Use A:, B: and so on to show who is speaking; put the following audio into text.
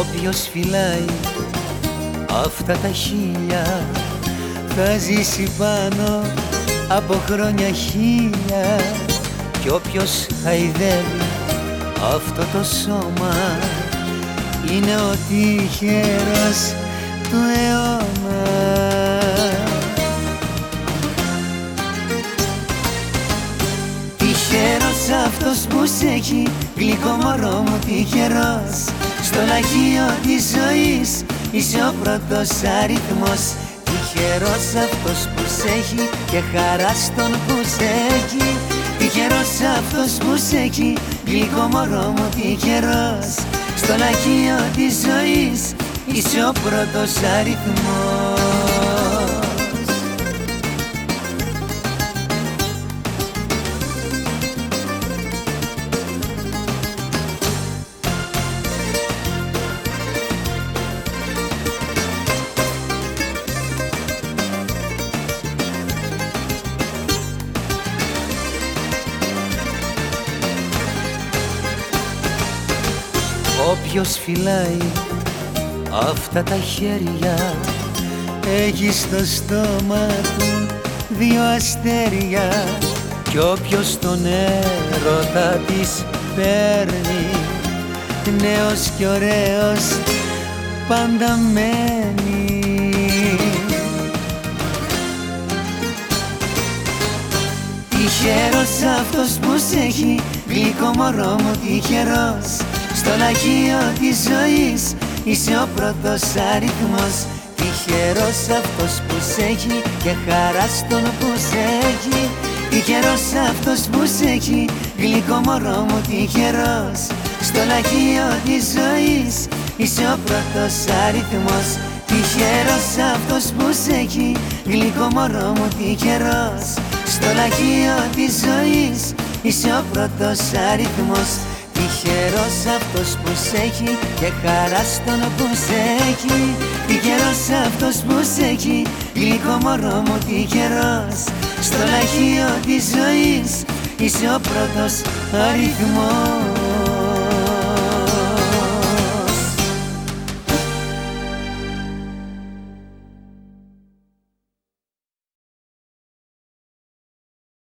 A: Όποιος φυλάει αυτά τα χίλια θα ζήσει πάνω από χρόνια χίλια. Κι όποιος χαϊδεύει αυτό το σώμα είναι ο τυχερός του αιώνα. Τυχερός αυτός που σε έχει γλυκό μωρό μου τυχερός στο λαχείο της ζωής είσαι ο πρώτος αριθμός. Τυχερός αυτός που σε έχει και χαράς στον που σε έχει. Τυχερός αυτός που σε έχει γλυκό μωρό μου τυχερός. Στο λαχείο της ζωής είσαι ο πρώτος αριθμός Όποιος φυλάει αυτά τα χέρια έχει στο στόμα του δύο αστέρια. Κι όποιος τον έρωτα της παίρνει νέος κι ωραίος πάντα μένει. Τυχερός αυτός που σε έχει γλυκό μωρό μου τυχερός στο λαχείο της ζωής είσαι ο πρώτος αριθμός. Τυχερός αυτός που σε έχει και χαρά στον που σε έχει. Τυχερός αυτός που σε έχει γλυκό μωρό μου τυχερός Στο λαχείο της ζωής είσαι ο πρώτος αριθμός. Τυχερός αυτός που σε έχει γλυκό μωρό μου τυχερός Στο λαχείο της ζωής είσαι ο πρώτος αριθμός Τυχερός αυτός που σε έχει και χαράς στον που σε έχει. Τυχερός αυτός που σε έχει γλυκό μωρό μου τυχερός. Στο λαχείο της ζωής είσαι ο πρώτος αριθμός